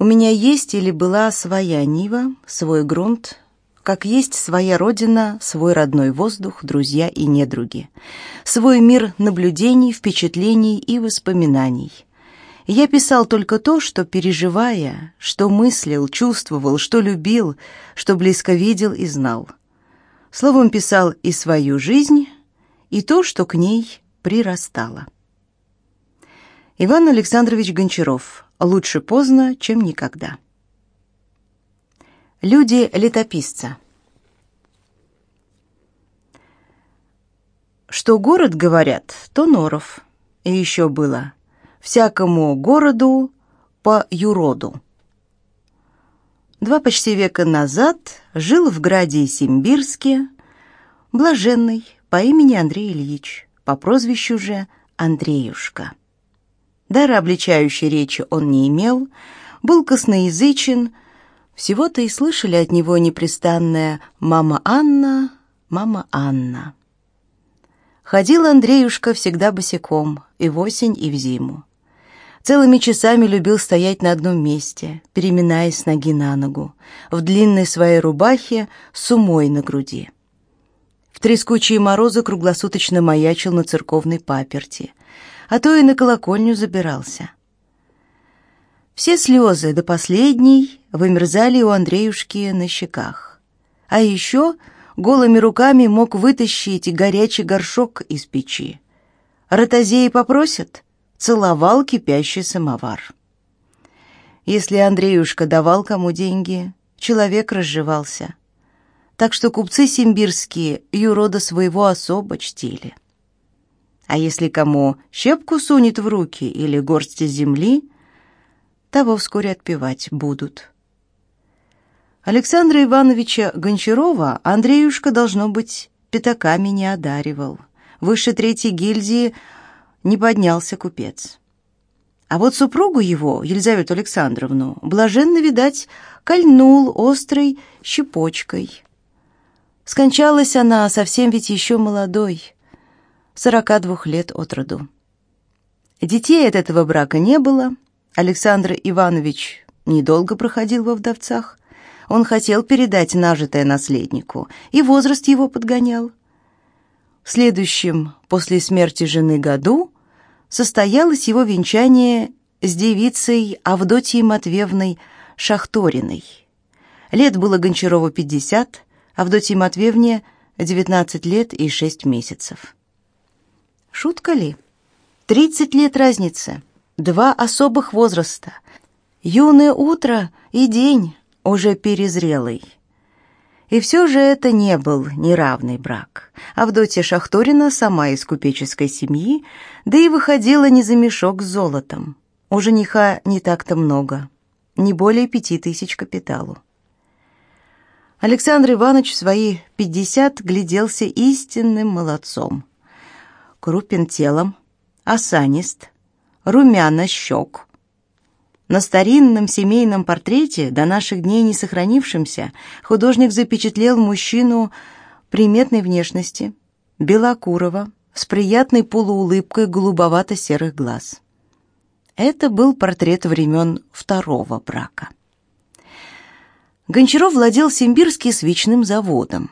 У меня есть или была своя Нива, свой грунт, как есть своя родина, свой родной воздух, друзья и недруги, свой мир наблюдений, впечатлений и воспоминаний. Я писал только то, что, переживая, что мыслил, чувствовал, что любил, что близко видел и знал. Словом, писал и свою жизнь, и то, что к ней прирастало. Иван Александрович Гончаров. Лучше поздно, чем никогда. Люди летописца. Что город, говорят, то норов. И еще было всякому городу по юроду. Два почти века назад жил в граде Симбирске блаженный по имени Андрей Ильич, по прозвищу же Андреюшка. Дара обличающей речи он не имел, был косноязычен, всего-то и слышали от него непрестанное «мама Анна, мама Анна». Ходил Андреюшка всегда босиком, и в осень, и в зиму. Целыми часами любил стоять на одном месте, переминаясь с ноги на ногу, в длинной своей рубахе с умой на груди. В трескучие морозы круглосуточно маячил на церковной паперти, а то и на колокольню забирался. Все слезы до последней вымерзали у Андреюшки на щеках. А еще голыми руками мог вытащить горячий горшок из печи. Ротозеи попросят, целовал кипящий самовар. Если Андреюшка давал кому деньги, человек разживался. Так что купцы симбирские юрода своего особо чтили. А если кому щепку сунет в руки или горсть земли, того вскоре отпевать будут. Александра Ивановича Гончарова Андреюшка, должно быть, пятаками не одаривал. Выше третьей гильдии не поднялся купец. А вот супругу его, Елизавету Александровну, блаженно, видать, кольнул острой щепочкой. Скончалась она совсем ведь еще молодой, сорока двух лет от роду. Детей от этого брака не было. Александр Иванович недолго проходил во вдовцах. Он хотел передать нажитое наследнику, и возраст его подгонял. В следующем, после смерти жены году, состоялось его венчание с девицей Авдотьей Матвеевной Шахториной. Лет было Гончарову 50, Авдотье Матвеевне 19 лет и 6 месяцев. Шутка ли? Тридцать лет разницы, два особых возраста. Юное утро и день, уже перезрелый. И все же это не был неравный брак. Авдотья Шахторина сама из купеческой семьи, да и выходила не за мешок с золотом. У жениха не так-то много, не более пяти тысяч капиталу. Александр Иванович в свои пятьдесят гляделся истинным молодцом крупен телом, осанист, румяна щек. На старинном семейном портрете, до наших дней не сохранившемся, художник запечатлел мужчину приметной внешности, белокурого, с приятной полуулыбкой голубовато-серых глаз. Это был портрет времен второго брака. Гончаров владел Симбирским свечным заводом.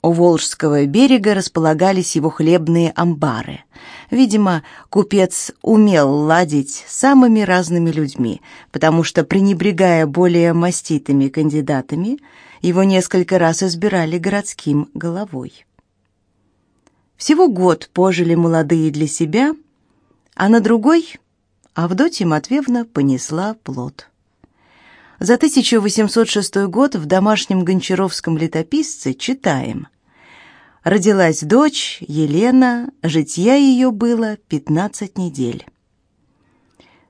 У Волжского берега располагались его хлебные амбары. Видимо, купец умел ладить с самыми разными людьми, потому что, пренебрегая более маститыми кандидатами, его несколько раз избирали городским головой. Всего год пожили молодые для себя, а на другой Авдотья Матвеевна понесла плод. За 1806 год в домашнем гончаровском летописце читаем. Родилась дочь Елена, житья ее было 15 недель.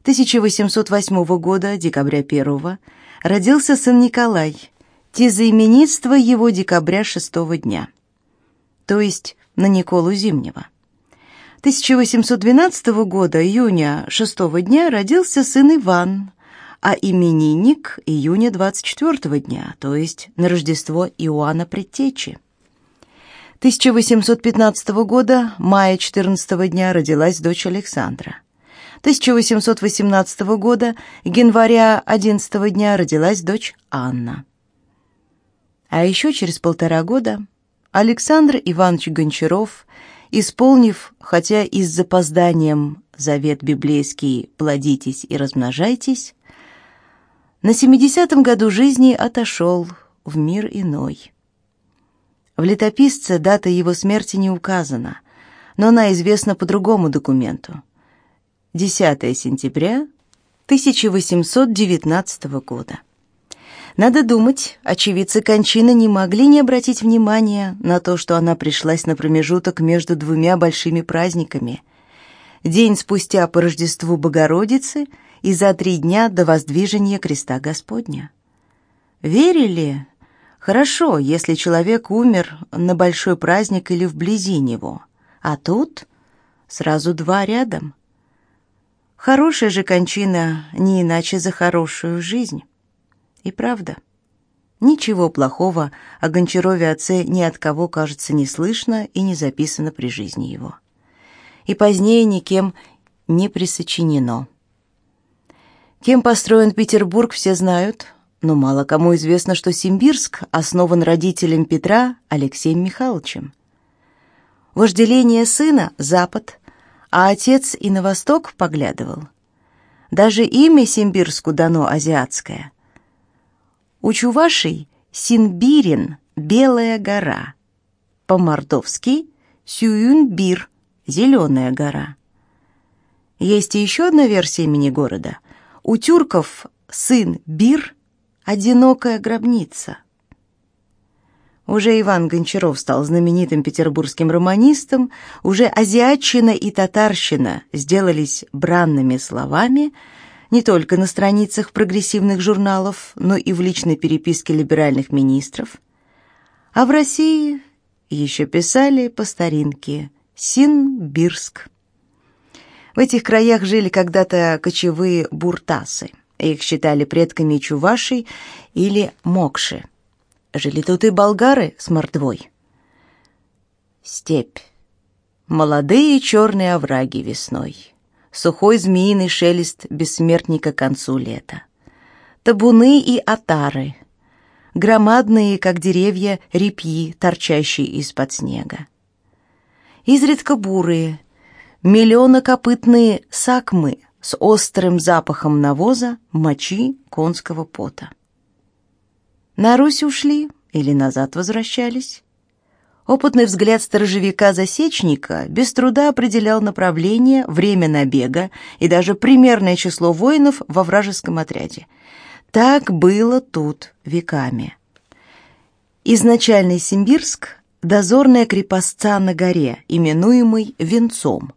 1808 года, декабря 1 родился сын Николай, тезаименитство его декабря 6 дня, то есть на Николу Зимнего. 1812 года, июня 6 дня, родился сын Иван, а именинник июня 24 дня, то есть на Рождество Иоанна Предтечи. 1815 года, мая 14 дня, родилась дочь Александра. 1818 года, января 11 дня, родилась дочь Анна. А еще через полтора года Александр Иванович Гончаров, исполнив, хотя и с запозданием, завет библейский «плодитесь и размножайтесь», на 70-м году жизни отошел в мир иной. В летописце дата его смерти не указана, но она известна по другому документу. 10 сентября 1819 года. Надо думать, очевидцы кончины не могли не обратить внимания на то, что она пришлась на промежуток между двумя большими праздниками. День спустя по Рождеству Богородицы и за три дня до воздвижения креста Господня. Верили? Хорошо, если человек умер на большой праздник или вблизи него. А тут сразу два рядом. Хорошая же кончина не иначе за хорошую жизнь. И правда, ничего плохого о Гончарове отце ни от кого, кажется, не слышно и не записано при жизни его. И позднее никем не присочинено. Кем построен Петербург, все знают, но мало кому известно, что Симбирск основан родителем Петра Алексеем Михайловичем. Вожделение сына — Запад, а отец и на восток поглядывал. Даже имя Симбирску дано азиатское — у чувашей Синбирин – Белая гора. По-мордовски Сююнбир – Зеленая гора. Есть и еще одна версия имени города. У тюрков сын Бир – одинокая гробница. Уже Иван Гончаров стал знаменитым петербургским романистом, уже азиатчина и татарщина сделались бранными словами – не только на страницах прогрессивных журналов, но и в личной переписке либеральных министров. А в России еще писали по старинке Синбирск. В этих краях жили когда-то кочевые буртасы. Их считали предками чувашей или мокши. Жили тут и болгары с мордвой. Степь. Молодые черные овраги весной сухой змеиный шелест бессмертника к концу лета. Табуны и отары, громадные, как деревья, репьи, торчащие из-под снега. Изредка бурые, миллионокопытные сакмы с острым запахом навоза, мочи, конского пота. На Русь ушли или назад возвращались? Опытный взгляд сторожевика-засечника без труда определял направление, время набега и даже примерное число воинов во вражеском отряде. Так было тут веками. Изначальный Симбирск – дозорная крепостца на горе, именуемый Венцом.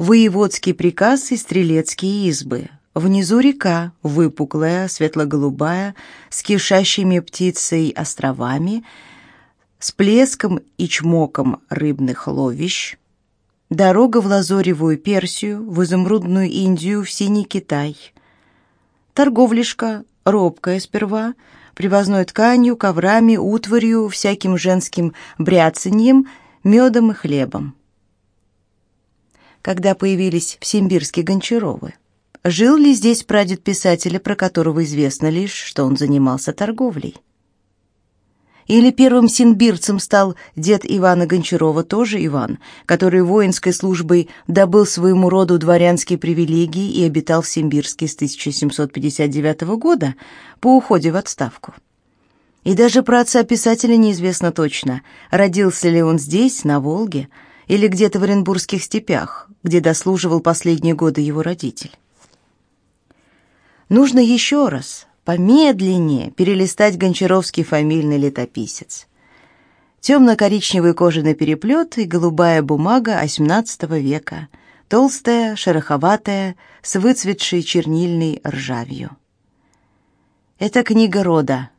Воеводский приказ и стрелецкие избы. Внизу река, выпуклая, светло-голубая, с кишащими птицей островами – с плеском и чмоком рыбных ловищ, дорога в Лазоревую Персию, в Изумрудную Индию, в Синий Китай. Торговлишка, робкая сперва, привозной тканью, коврами, утварью, всяким женским бряцаньем, медом и хлебом. Когда появились в Симбирске Гончаровы, жил ли здесь прадед писателя, про которого известно лишь, что он занимался торговлей? Или первым синбирцем стал дед Ивана Гончарова, тоже Иван, который воинской службой добыл своему роду дворянские привилегии и обитал в Симбирске с 1759 года по уходе в отставку. И даже про отца писателя неизвестно точно, родился ли он здесь, на Волге, или где-то в Оренбургских степях, где дослуживал последние годы его родитель. Нужно еще раз, помедленнее перелистать гончаровский фамильный летописец. Темно-коричневый кожаный переплет и голубая бумага XVIII века, толстая, шероховатая, с выцветшей чернильной ржавью. Это книга рода,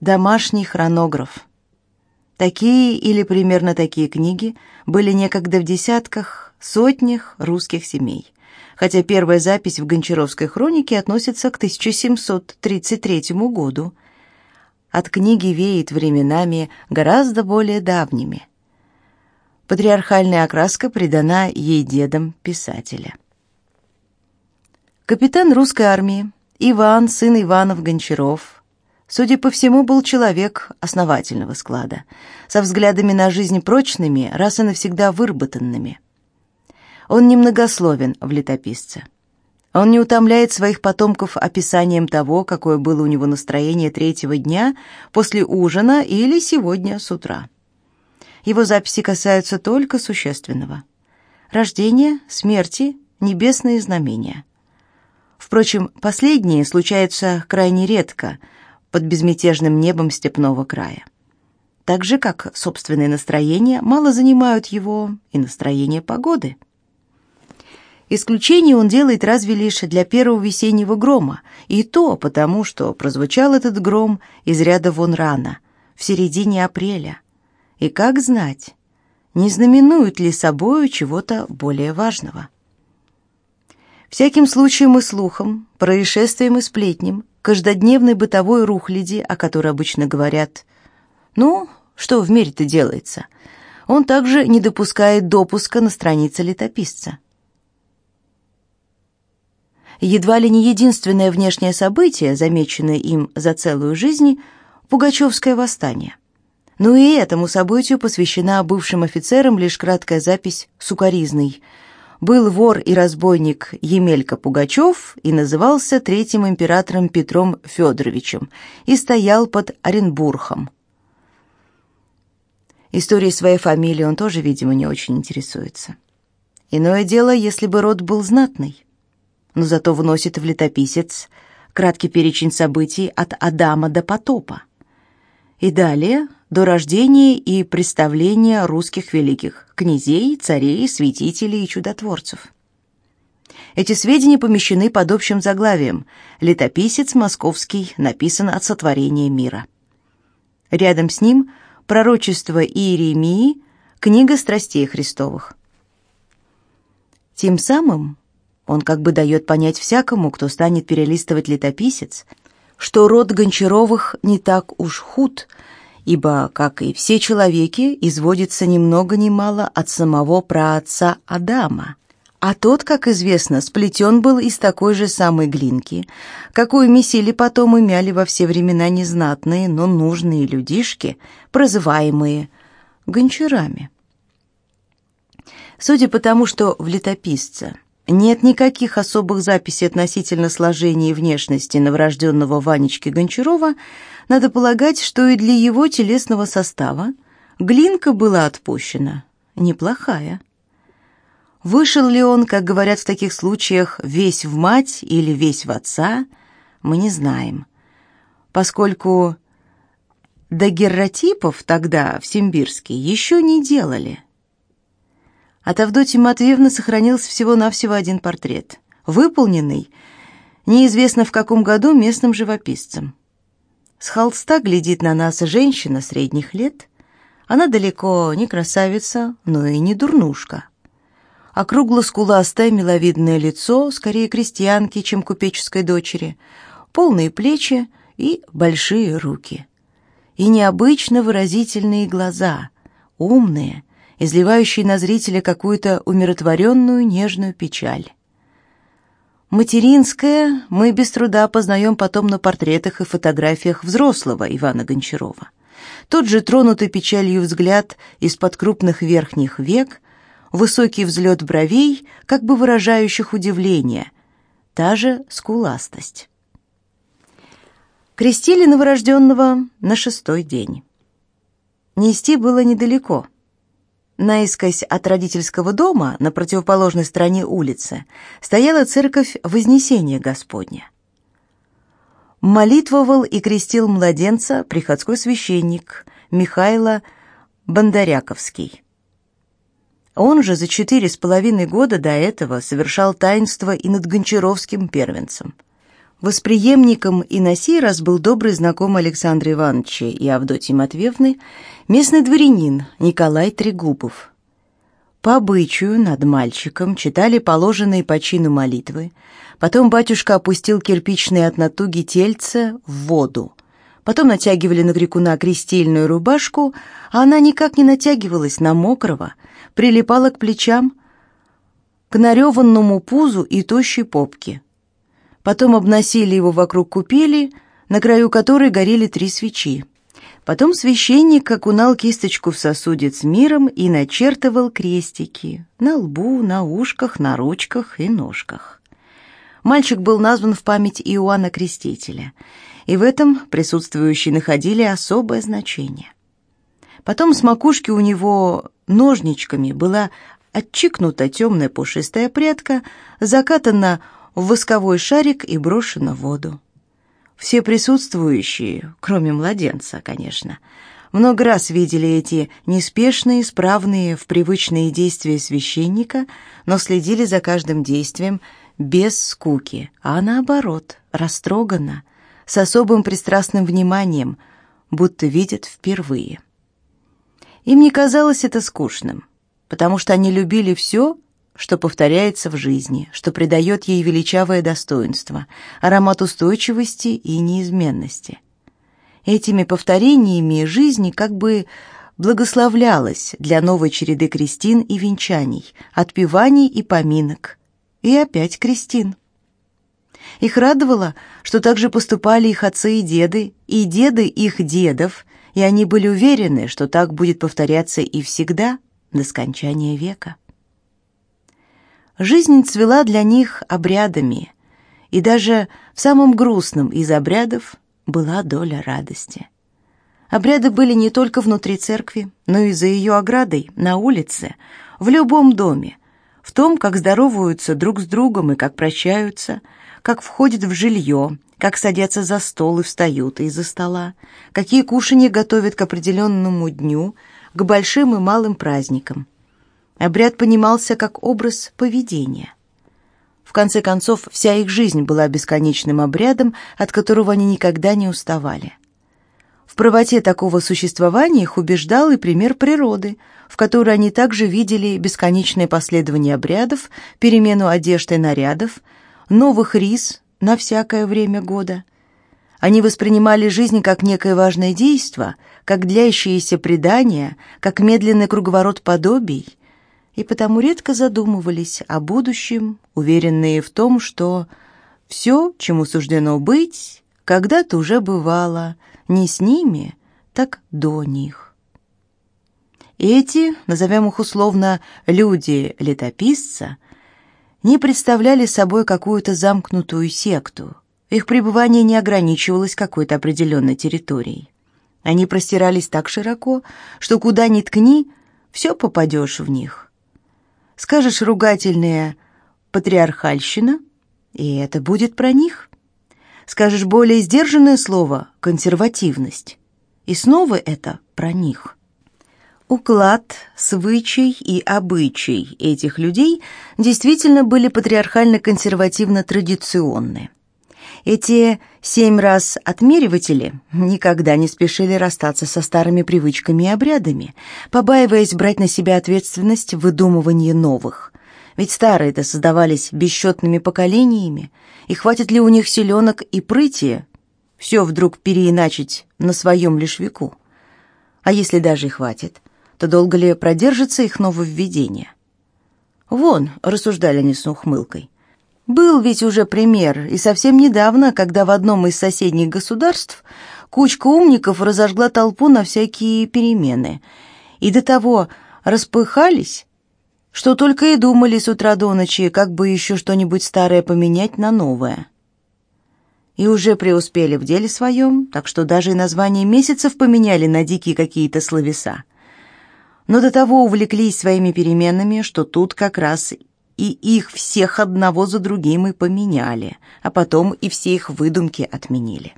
домашний хронограф. Такие или примерно такие книги были некогда в десятках, сотнях русских семей хотя первая запись в Гончаровской хронике относится к 1733 году. От книги веет временами гораздо более давними. Патриархальная окраска придана ей дедом писателя. Капитан русской армии Иван, сын Иванов Гончаров, судя по всему, был человек основательного склада, со взглядами на жизнь прочными, раз и навсегда выработанными. Он немногословен в летописце. Он не утомляет своих потомков описанием того, какое было у него настроение третьего дня после ужина или сегодня с утра. Его записи касаются только существенного. Рождения, смерти, небесные знамения. Впрочем, последние случаются крайне редко под безмятежным небом степного края. Так же, как собственные настроения мало занимают его и настроение погоды. Исключение он делает разве лишь для первого весеннего грома, и то потому, что прозвучал этот гром из ряда вон рано, в середине апреля. И как знать, не знаменует ли собою чего-то более важного? Всяким случаем и слухом, происшествием и сплетням, каждодневной бытовой рухляди, о которой обычно говорят «Ну, что в мире-то делается?» он также не допускает допуска на странице летописца. Едва ли не единственное внешнее событие, замеченное им за целую жизнь, Пугачевское восстание. Но и этому событию посвящена бывшим офицерам лишь краткая запись сукаризной – был вор и разбойник Емелька Пугачев и назывался третьим императором Петром Федоровичем и стоял под Оренбургом. Историей своей фамилии он тоже, видимо, не очень интересуется. Иное дело, если бы род был знатный, но зато вносит в летописец краткий перечень событий от Адама до потопа. И далее до рождения и представления русских великих князей, царей, святителей и чудотворцев. Эти сведения помещены под общим заглавием «Летописец московский написан от сотворения мира». Рядом с ним пророчество Иеремии, книга страстей Христовых. Тем самым он как бы дает понять всякому, кто станет перелистывать летописец, что род Гончаровых не так уж худ – ибо, как и все человеки, изводится ни много ни мало от самого праотца Адама. А тот, как известно, сплетен был из такой же самой глинки, какую месили потом и мяли во все времена незнатные, но нужные людишки, прозываемые гончарами. Судя по тому, что в летописце нет никаких особых записей относительно сложения и внешности новорожденного Ванечки Гончарова, надо полагать, что и для его телесного состава глинка была отпущена. Неплохая. Вышел ли он, как говорят в таких случаях, весь в мать или весь в отца, мы не знаем. Поскольку дагерротипов тогда в Симбирске еще не делали. От Авдотьи Матвеевны сохранился всего-навсего один портрет, выполненный неизвестно в каком году местным живописцем. С холста глядит на нас женщина средних лет. Она далеко не красавица, но и не дурнушка. Округло-скуластое миловидное лицо, скорее крестьянки, чем купеческой дочери, полные плечи и большие руки. И необычно выразительные глаза, умные, изливающие на зрителя какую-то умиротворенную нежную печаль. Материнское мы без труда познаем потом на портретах и фотографиях взрослого Ивана Гончарова. Тот же тронутый печалью взгляд из-под крупных верхних век, высокий взлет бровей, как бы выражающих удивление, та же скуластость. Крестили новорожденного на шестой день. Нести было недалеко — Наискось от родительского дома, на противоположной стороне улицы, стояла церковь Вознесения Господня. Молитвовал и крестил младенца приходской священник Михайло Бондаряковский. Он же за четыре с половиной года до этого совершал таинство и над Гончаровским первенцем – Восприемником и на сей раз был добрый знакомый Александра Ивановича и Авдотьи Матвеевны, местный дворянин Николай Трегубов. По обычаю над мальчиком читали положенные по чину молитвы, потом батюшка опустил кирпичные от натуги тельце в воду, потом натягивали на крикуна крестильную рубашку, а она никак не натягивалась на мокрого, прилипала к плечам, к нареванному пузу и тощей попке – Потом обносили его вокруг купели, на краю которой горели три свечи. Потом священник окунал кисточку в сосудец миром и начертывал крестики на лбу, на ушках, на ручках и ножках. Мальчик был назван в память Иоанна Крестителя, и в этом присутствующие находили особое значение. Потом с макушки у него ножничками была отчикнута темная пушистая прядка, закатана в восковой шарик и брошена в воду. Все присутствующие, кроме младенца, конечно, много раз видели эти неспешные, справные в привычные действия священника, но следили за каждым действием без скуки, а наоборот, растроганно, с особым пристрастным вниманием, будто видят впервые. Им не казалось это скучным, потому что они любили все, что повторяется в жизни, что придает ей величавое достоинство, аромат устойчивости и неизменности. Этими повторениями жизни как бы благословлялась для новой череды крестин и венчаний, отпеваний и поминок. И опять крестин. Их радовало, что так же поступали их отцы и деды, и деды их дедов, и они были уверены, что так будет повторяться и всегда, до скончания века. Жизнь цвела для них обрядами, и даже в самом грустном из обрядов была доля радости. Обряды были не только внутри церкви, но и за ее оградой, на улице, в любом доме, в том, как здороваются друг с другом и как прощаются, как входят в жилье, как садятся за стол и встают из-за стола, какие кушанья готовят к определенному дню, к большим и малым праздникам – Обряд понимался как образ поведения. В конце концов, вся их жизнь была бесконечным обрядом, от которого они никогда не уставали. В правоте такого существования их убеждал и пример природы, в которой они также видели бесконечное последование обрядов, перемену одежды и нарядов, новых рис на всякое время года. Они воспринимали жизнь как некое важное действо, как длящееся предание, как медленный круговорот подобий, и потому редко задумывались о будущем, уверенные в том, что все, чему суждено быть, когда-то уже бывало, не с ними, так до них. Эти, назовем их условно люди-летописца, не представляли собой какую-то замкнутую секту. Их пребывание не ограничивалось какой-то определенной территорией. Они простирались так широко, что куда ни ткни, все попадешь в них. Скажешь ругательное «патриархальщина», и это будет про них. Скажешь более сдержанное слово «консервативность», и снова это про них. Уклад, свычай и обычай этих людей действительно были патриархально-консервативно-традиционные. Эти семь раз отмериватели никогда не спешили расстаться со старыми привычками и обрядами, побаиваясь брать на себя ответственность в выдумывании новых. Ведь старые-то создавались бесчетными поколениями, и хватит ли у них селенок и прыти все вдруг переиначить на своем лишь веку? А если даже и хватит, то долго ли продержится их нововведение? Вон, рассуждали они с ухмылкой, был ведь уже пример, и совсем недавно, когда в одном из соседних государств кучка умников разожгла толпу на всякие перемены. И до того распыхались, что только и думали с утра до ночи, как бы еще что-нибудь старое поменять на новое. И уже преуспели в деле своем, так что даже и название месяцев поменяли на дикие какие-то словеса. Но до того увлеклись своими переменами, что тут как раз и их всех одного за другим и поменяли, а потом и все их выдумки отменили.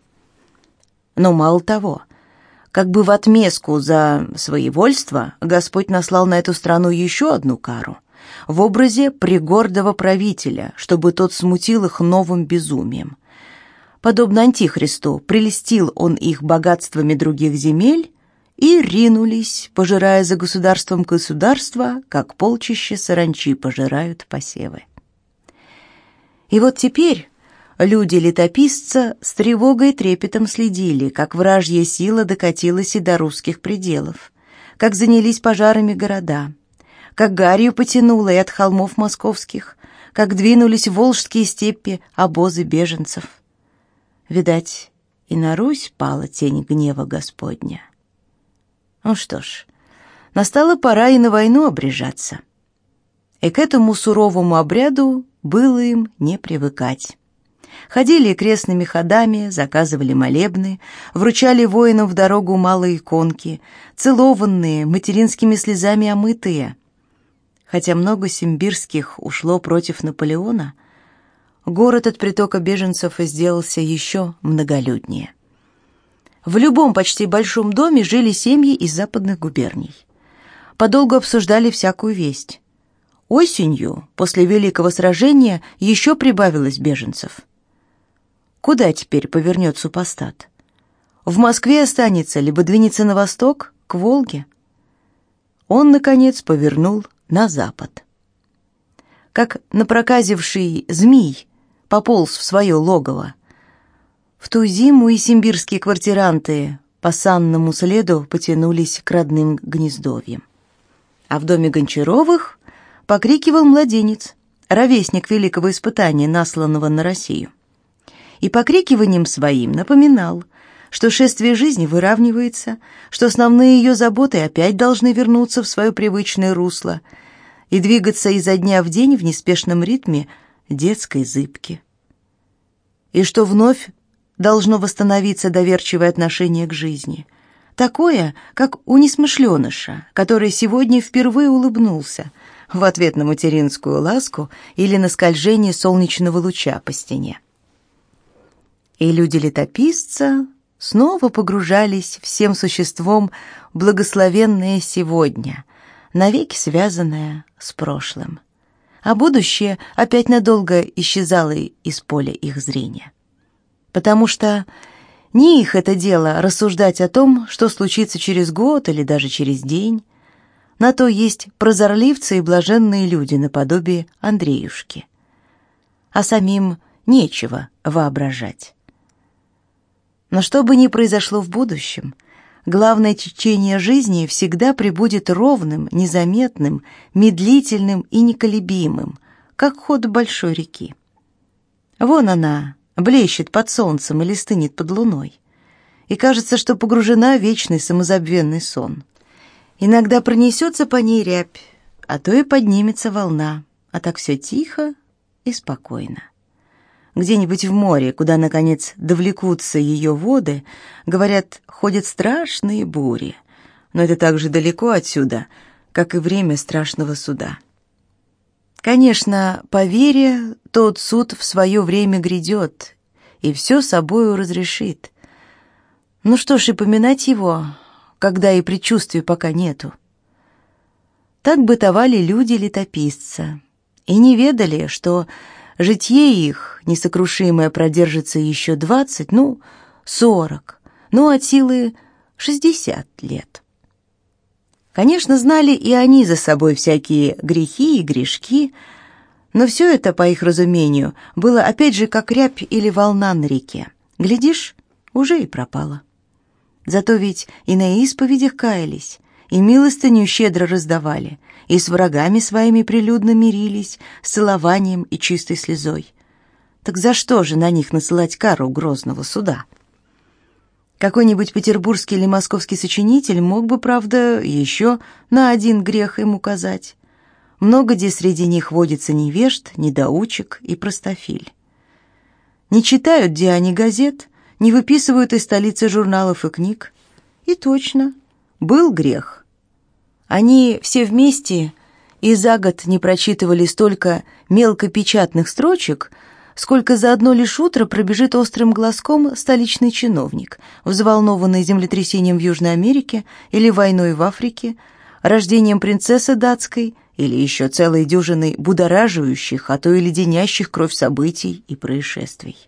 Но мало того, как бы в отместку за своевольство Господь наслал на эту страну еще одну кару в образе пригордого правителя, чтобы тот смутил их новым безумием. Подобно Антихристу, прелестил он их богатствами других земель и ринулись, пожирая за государством государства, как полчища саранчи пожирают посевы. И вот теперь люди-летописца с тревогой и трепетом следили, как вражья сила докатилась и до русских пределов, как занялись пожарами города, как гарью потянуло и от холмов московских, как двинулись волжские степи обозы беженцев. Видать, и на Русь пала тень гнева Господня. Ну что ж, настала пора и на войну обрежаться. И к этому суровому обряду было им не привыкать. Ходили крестными ходами, заказывали молебны, вручали воинам в дорогу малые иконки, целованные, материнскими слезами омытые. Хотя много симбирских ушло против Наполеона, город от притока беженцев сделался еще многолюднее. В любом почти большом доме жили семьи из западных губерний. Подолгу обсуждали всякую весть. Осенью, после Великого сражения, еще прибавилось беженцев. Куда теперь повернет супостат? В Москве останется, либо двинется на восток, к Волге? Он, наконец, повернул на запад. Как напроказивший змей пополз в свое логово. В ту зиму и симбирские квартиранты по санному следу потянулись к родным гнездовьям. А в доме Гончаровых покрикивал младенец, ровесник великого испытания, насланного на Россию и покрикиванием своим напоминал, что шествие жизни выравнивается, что основные ее заботы опять должны вернуться в свое привычное русло и двигаться изо дня в день в неспешном ритме детской зыбки. И что вновь должно восстановиться доверчивое отношение к жизни, такое, как у несмышленыша, который сегодня впервые улыбнулся в ответ на материнскую ласку или на скольжение солнечного луча по стене и люди-летописца снова погружались всем существом благословенное сегодня, навеки связанное с прошлым. А будущее опять надолго исчезало из поля их зрения. Потому что не их это дело рассуждать о том, что случится через год или даже через день. На то есть прозорливцы и блаженные люди наподобие Андреюшки. А самим нечего воображать. Но что бы ни произошло в будущем, главное течение жизни всегда прибудет ровным, незаметным, медлительным и неколебимым, как ход большой реки. Вон она, блещет под солнцем или стынет под луной, и кажется, что погружена в вечный самозабвенный сон. Иногда пронесется по ней рябь, а то и поднимется волна, а так все тихо и спокойно где-нибудь в море, куда, наконец, довлекутся ее воды, говорят, ходят страшные бури. Но это так же далеко отсюда, как и время страшного суда. Конечно, по вере, тот суд в свое время грядет и все собою разрешит. Ну что ж, и поминать его, когда и предчувствия пока нету. Так бытовали люди-летописца и не ведали, что Житье их несокрушимое продержится еще двадцать, ну, сорок, ну, от силы шестьдесят лет. Конечно, знали и они за собой всякие грехи и грешки, но все это, по их разумению, было опять же как рябь или волна на реке. Глядишь, уже и пропало. Зато ведь и на исповедях каялись, и милостыню щедро раздавали, и с врагами своими прилюдно мирились, с целованием и чистой слезой. Так за что же на них насылать кару грозного суда? Какой-нибудь петербургский или московский сочинитель мог бы, правда, еще на один грех им указать. Много где среди них водится невежд, недоучек и простофиль. Не читают они газет, не выписывают из столицы журналов и книг. И точно, был грех, они все вместе и за год не прочитывали столько мелкопечатных строчек, сколько за одно лишь утро пробежит острым глазком столичный чиновник, взволнованный землетрясением в Южной Америке или войной в Африке, рождением принцессы датской или еще целой дюжиной будораживающих, а то и леденящих кровь событий и происшествий.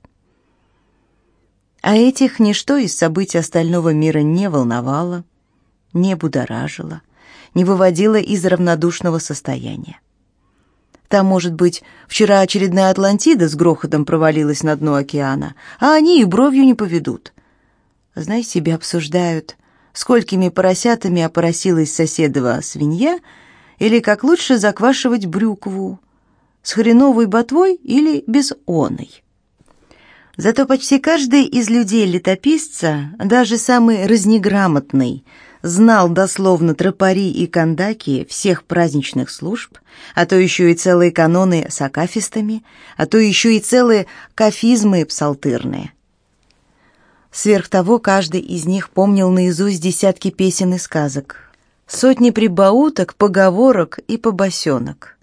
А этих ничто из событий остального мира не волновало, не будоражило, не выводила из равнодушного состояния. Там, может быть, вчера очередная Атлантида с грохотом провалилась на дно океана, а они и бровью не поведут. Знай себе, обсуждают, сколькими поросятами опоросилась соседова свинья или как лучше заквашивать брюкву. с хреновой ботвой или без оной. Зато почти каждый из людей-летописца, даже самый разнеграмотный, знал дословно тропари и кандаки всех праздничных служб, а то еще и целые каноны с акафистами, а то еще и целые кафизмы псалтырные. Сверх того, каждый из них помнил наизусть десятки песен и сказок, сотни прибауток, поговорок и побосенок.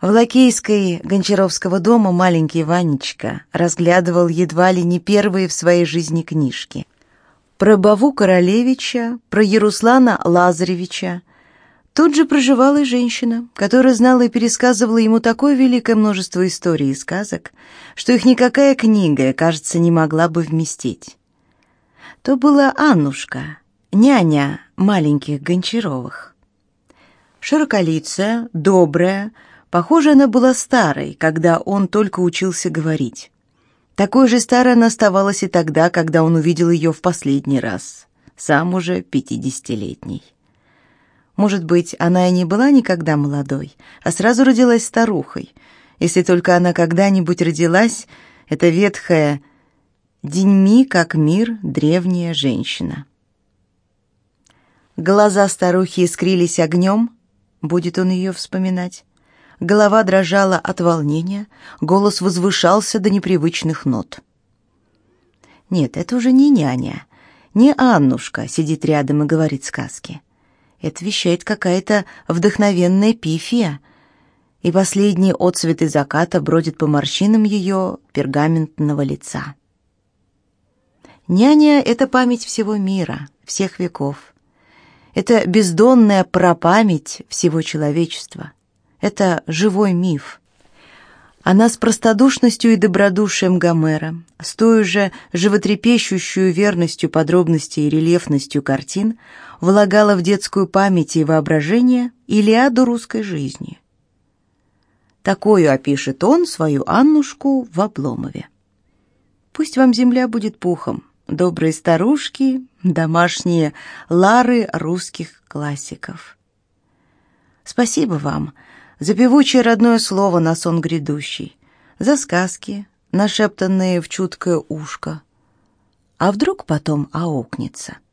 В лакейской Гончаровского дома маленький Ванечка разглядывал едва ли не первые в своей жизни книжки. Про Баву Королевича, про Яруслана Лазаревича. Тут же проживала и женщина, которая знала и пересказывала ему такое великое множество историй и сказок, что их никакая книга, кажется, не могла бы вместить. То была Аннушка, няня маленьких Гончаровых. Широколицая, добрая, Похоже, она была старой, когда он только учился говорить. Такой же старой она оставалась и тогда, когда он увидел ее в последний раз, сам уже пятидесятилетний. Может быть, она и не была никогда молодой, а сразу родилась старухой. Если только она когда-нибудь родилась, эта ветхая «деньми, как мир, древняя женщина». Глаза старухи искрились огнем, будет он ее вспоминать голова дрожала от волнения, голос возвышался до непривычных нот. Нет, это уже не няня, не Аннушка сидит рядом и говорит сказки. Это вещает какая-то вдохновенная пифия, и последние отцветы заката бродят по морщинам ее пергаментного лица. Няня — это память всего мира, всех веков. Это бездонная прапамять всего человечества. Это живой миф. Она с простодушностью и добродушием Гомера, с той же животрепещущую верностью подробностей и рельефностью картин влагала в детскую память и воображение Илиаду русской жизни. Такую опишет он свою Аннушку в Обломове. Пусть вам земля будет пухом, добрые старушки, домашние лары русских классиков. Спасибо вам — за певучее родное слово на сон грядущий, за сказки, нашептанные в чуткое ушко. А вдруг потом аукнется —